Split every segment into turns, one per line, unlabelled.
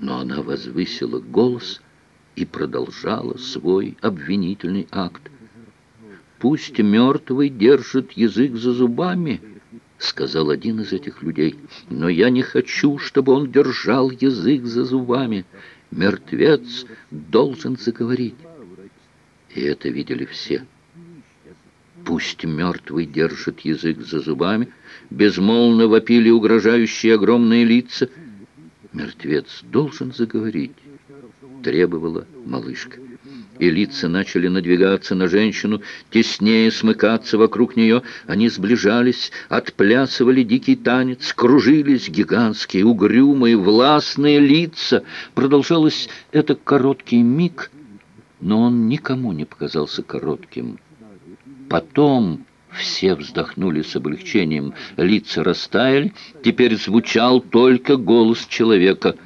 Но она возвысила голос и продолжала свой обвинительный акт. «Пусть мертвый держит язык за зубами», — сказал один из этих людей. «Но я не хочу, чтобы он держал язык за зубами. Мертвец должен заговорить». И это видели все. Пусть мертвый держит язык за зубами, безмолвно вопили угрожающие огромные лица. Мертвец должен заговорить, требовала малышка. И лица начали надвигаться на женщину, теснее смыкаться вокруг нее. Они сближались, отплясывали дикий танец, кружились гигантские, угрюмые, властные лица. Продолжалось это короткий миг, но он никому не показался коротким. Потом все вздохнули с облегчением, лица растаяли, теперь звучал только голос человека.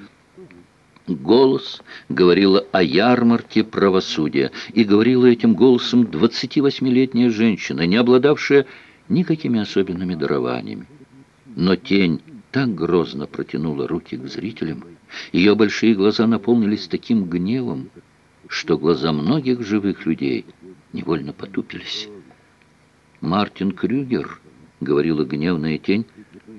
Голос говорила о ярмарке правосудия, и говорила этим голосом 28-летняя женщина, не обладавшая никакими особенными дарованиями. Но тень так грозно протянула руки к зрителям, ее большие глаза наполнились таким гневом, что глаза многих живых людей невольно потупились. Мартин Крюгер, говорила гневная тень,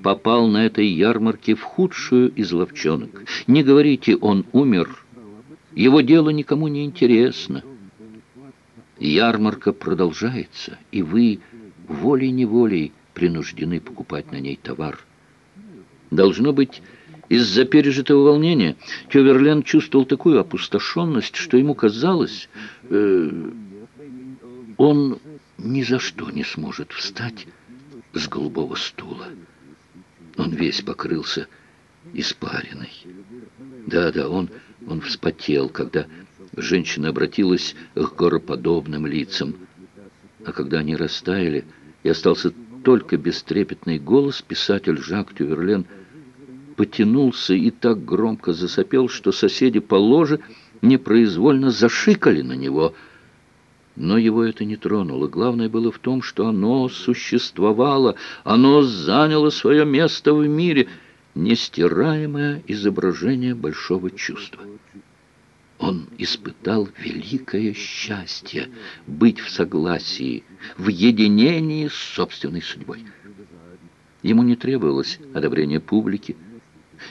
попал на этой ярмарке в худшую из ловчонок. Не говорите, он умер. Его дело никому не интересно. Ярмарка продолжается, и вы волей-неволей принуждены покупать на ней товар. Должно быть, из-за пережитого волнения Тёверлен чувствовал такую опустошенность, что ему казалось, э, он ни за что не сможет встать с голубого стула. Он весь покрылся испариной. Да-да, он, он вспотел, когда женщина обратилась к гороподобным лицам. А когда они растаяли, и остался только бестрепетный голос, писатель Жак Тюверлен потянулся и так громко засопел, что соседи по ложе непроизвольно зашикали на него — но его это не тронуло. Главное было в том, что оно существовало, оно заняло свое место в мире, нестираемое изображение большого чувства. Он испытал великое счастье быть в согласии, в единении с собственной судьбой. Ему не требовалось одобрение публики,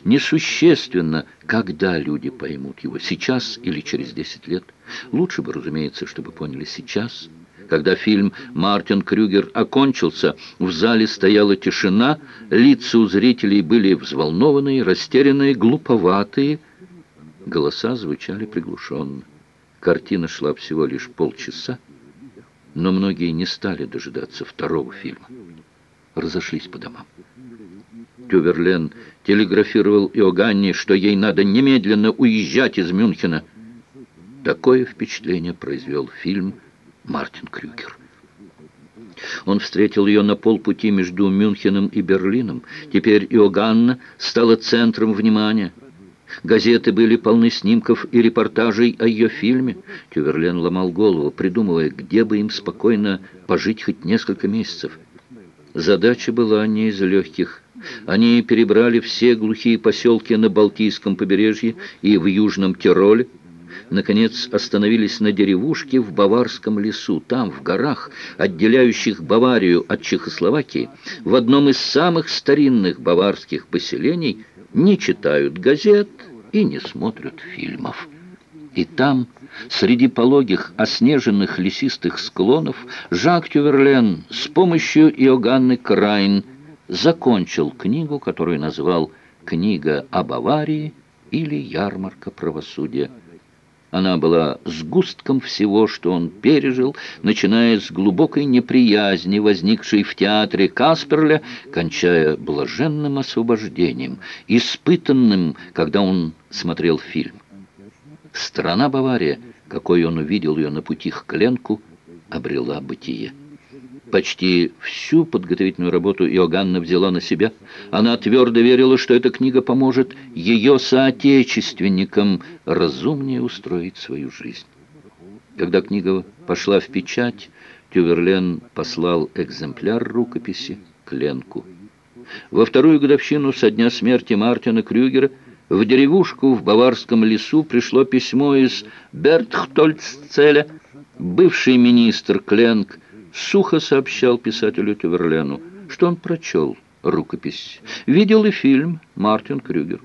Несущественно, когда люди поймут его, сейчас или через 10 лет. Лучше бы, разумеется, чтобы поняли сейчас. Когда фильм «Мартин Крюгер» окончился, в зале стояла тишина, лица у зрителей были взволнованные, растерянные, глуповатые. Голоса звучали приглушенно. Картина шла всего лишь полчаса, но многие не стали дожидаться второго фильма. Разошлись по домам. Тюверлен телеграфировал Иоганне, что ей надо немедленно уезжать из Мюнхена. Такое впечатление произвел фильм «Мартин Крюгер». Он встретил ее на полпути между Мюнхеном и Берлином. Теперь Иоганна стала центром внимания. Газеты были полны снимков и репортажей о ее фильме. Тюверлен ломал голову, придумывая, где бы им спокойно пожить хоть несколько месяцев. Задача была не из легких. Они перебрали все глухие поселки на Балтийском побережье и в Южном Тироле. Наконец остановились на деревушке в Баварском лесу. Там, в горах, отделяющих Баварию от Чехословакии, в одном из самых старинных баварских поселений не читают газет и не смотрят фильмов. И там, среди пологих, оснеженных лесистых склонов, Жак Тюверлен с помощью Иоганны Крайн – закончил книгу, которую назвал «Книга об аварии» или «Ярмарка правосудия». Она была сгустком всего, что он пережил, начиная с глубокой неприязни, возникшей в театре Касперля, кончая блаженным освобождением, испытанным, когда он смотрел фильм. Страна Бавария, какой он увидел ее на пути к Кленку, обрела бытие. Почти всю подготовительную работу Иоганна взяла на себя. Она твердо верила, что эта книга поможет ее соотечественникам разумнее устроить свою жизнь. Когда книга пошла в печать, Тюверлен послал экземпляр рукописи к Ленку. Во вторую годовщину со дня смерти Мартина Крюгера В деревушку в Баварском лесу пришло письмо из Бертхтольццеля. Бывший министр Кленк сухо сообщал писателю Тюверлену, что он прочел рукопись. Видел и фильм Мартин Крюгер.